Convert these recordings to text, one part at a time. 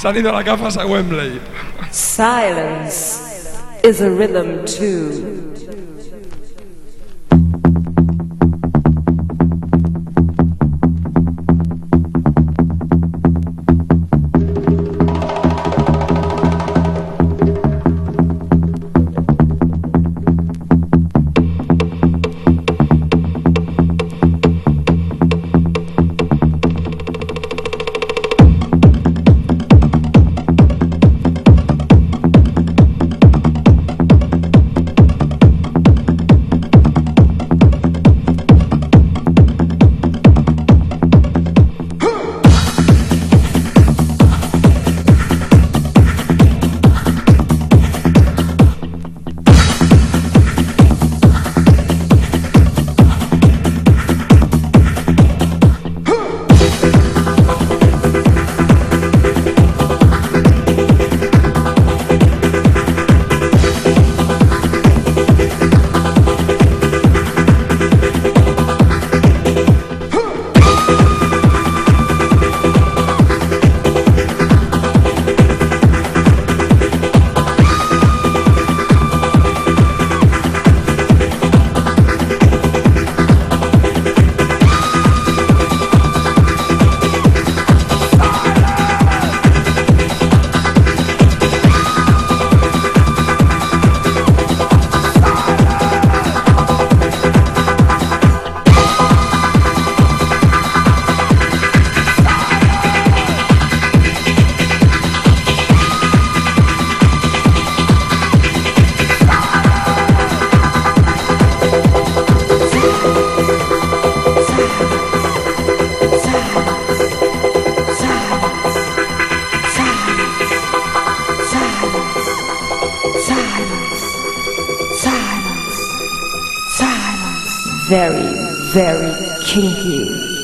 Las gafas a Wembley. Silence is a rhythm too. Very, very kinky.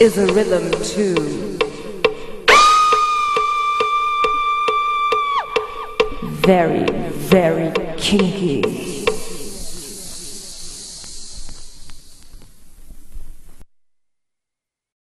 Is a rhythm too. Very, very kinky.